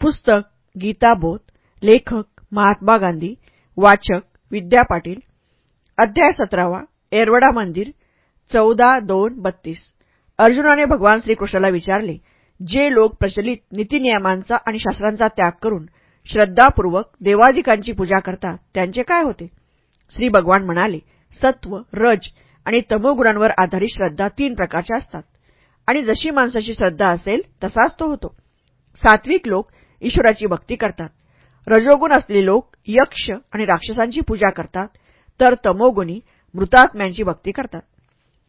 पुस्तक गीताबोध लेखक महात्मा गांधी वाचक विद्या पाटील अध्याय सतरावा एरवडा मंदिर चौदा दोन बत्तीस. अर्जुनाने भगवान श्रीकृष्णाला विचारले जे लोक प्रचलित नीतीनियमांचा आणि शास्त्रांचा त्याग करून श्रद्धापूर्वक देवादिकांची पूजा करतात त्यांचे काय होते? श्री भगवान म्हणाले सत्व रज आणि तमोगुणांवर आधारित श्रद्धा तीन प्रकारच्या असतात. आणि जशी माणसाची श्रद्धा असेल तसाच तो होतो. सात्विक लोक ईश्वराची भक्ती करतात. रजोगुण असलेले लोक यक्ष आणि राक्षसांची पूजा करतात तर तमोगुणी मृतात्म्यांची भक्ती करतात.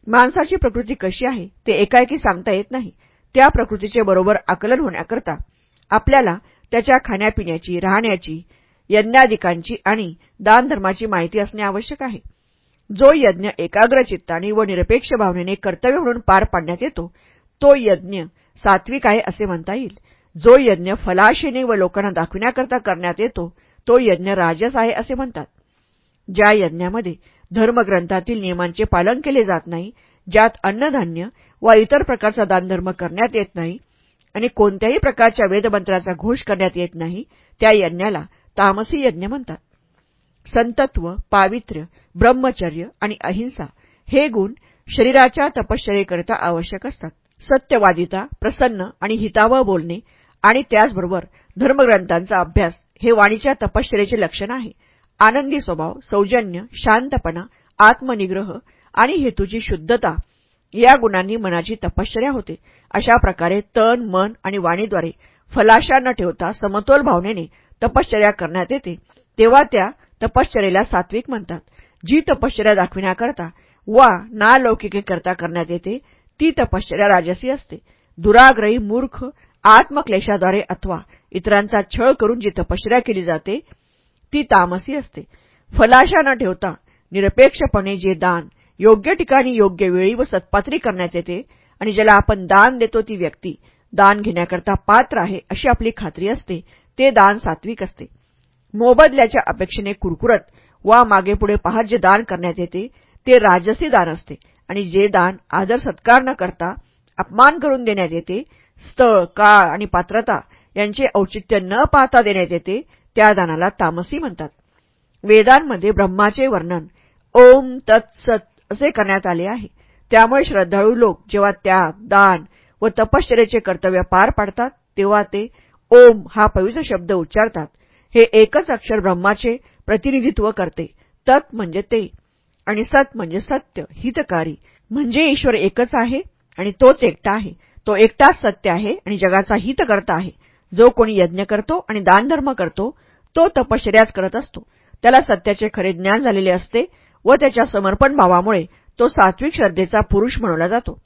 माणसाची प्रकृती कशी आहे ते एकाएकी सांगता येत नाही. त्या प्रकृतीचे बरोबर आकलन होण्याकरता आपल्याला त्याच्या खाण्यापिण्याची राहण्याची यज्ञाधिकांची आणि दानधर्माची माहिती असणे आवश्यक आहे. जो यज्ञ एकाग्र चित्ताने व निरपेक्ष भावनेने कर्तव्य म्हणून पार पाडण्यात येतो तो यज्ञ सात्विक आहे असे म्हणता येईल. जो यज्ञ फलाशेने व लोकांना दाखविण्याकरता करण्यात येतो तो यज्ञ राजस आहे असे म्हणतात. ज्या यज्ञामध्ये धर्मग्रंथातील नियमांचे पालन केले जात नाही ज्यात अन्नधान्य वा इतर प्रकारचा दानधर्म करण्यात येत नाही आणि कोणत्याही प्रकारच्या वेदमंत्राचा घोष करण्यात येत नाही त्या यज्ञाला तामसी यज्ञ म्हणतात. संतत्व पावित्र्य ब्रह्मचर्य आणि अहिंसा हे गुण शरीराच्या तपश्चर्येकरिता आवश्यक असतात. सत्यवादिता प्रसन्न आणि हितावह बोलणे आणि त्याचबरोबर धर्मग्रंथांचा अभ्यास हे वाणीच्या तपश्चरेचे लक्षण आहे. आनंदी स्वभाव सौजन्य शांतपणा आत्मनिग्रह आणि हेतूची शुद्धता या गुणांनी मनाची तपश्चर्या होते. अशा प्रकारे तन मन आणि वाणीद्वारे फलाशा न ठेवता समतोल भावनेने तपश्चर्या करण्यात येते. तेव्हा त्या तपश्चर्याला सात्विक म्हणतात. जी तपश्चर्या दाखविण्याकरता वा नालौकिकेकरता करण्यात येते ती तपश्चर्या राजसी असते. दुराग्रही मूर्ख आत्मक्लेशाद्वारे अथवा इतरांचा छळ करून जी तपश्चर्या केली जाते ती तामसी असते. फलाशा न ठेवता निरपेक्षपणे जे दान योग्य ठिकाणी योग्य वेळी व सत्पात्री करण्यात येते आणि ज्याला आपण दान देतो ती व्यक्ती दान घेण्याकरता पात्र आहे अशी आपली खात्री असते ते दान सात्विक असते. मोबदल्याच्या अपेक्षेने कुरकुरत वा मागेपुढे पाहत जे दान करण्यात येते ते राजसी दान असते आणि जे दान आदर सत्कार न करता अपमान करून देण्यात येते स्थळ काळ आणि पात्रता यांचे औचित्य न पाहता देण्यात येते त्या दानाला तामसी म्हणतात. वेदांमध्ये ब्रह्माचे वर्णन ओम तत्सत असे करण्यात आले आहे. त्यामुळे श्रद्धाळू लोक जेव्हा त्याग दान व तपश्चर्याचे कर्तव्य पार पाडतात तेव्हा ते ओम हा पवित्र शब्द उच्चारतात. हे एकच अक्षर ब्रह्माचे प्रतिनिधित्व करते. तत् म्हणजे ते आणि सत म्हणजे सत्य हितकारी. म्हणजे ईश्वर एकच आहे आणि तोच एकटा आहे. तो एकटाच सत्य आहे आणि जगाचा हितकर्ता आहे. जो कोणी यज्ञ करतो आणि दानधर्म करतो तो तपश्चर्याच करत असतो. त्याला सत्याचे खरे ज्ञान झालेले असते व त्याच्या समर्पण भावामुळे तो सात्विक श्रद्धेचा पुरुष म्हणवला जातो.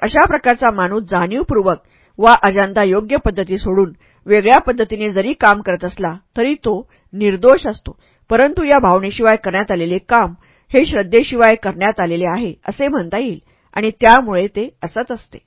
अशा प्रकारचा माणूस जाणीवपूर्वक वा अजांता योग्य पद्धती सोडून वेगळ्या पद्धतीने जरी काम करत असला तरी तो निर्दोष असतो. परंतु या भावनेशिवाय करण्यात आलेले काम हे श्रद्धेशिवाय करण्यात आलेले आहे असे म्हणता येईल. आणि त्यामुळे ते असंच असते.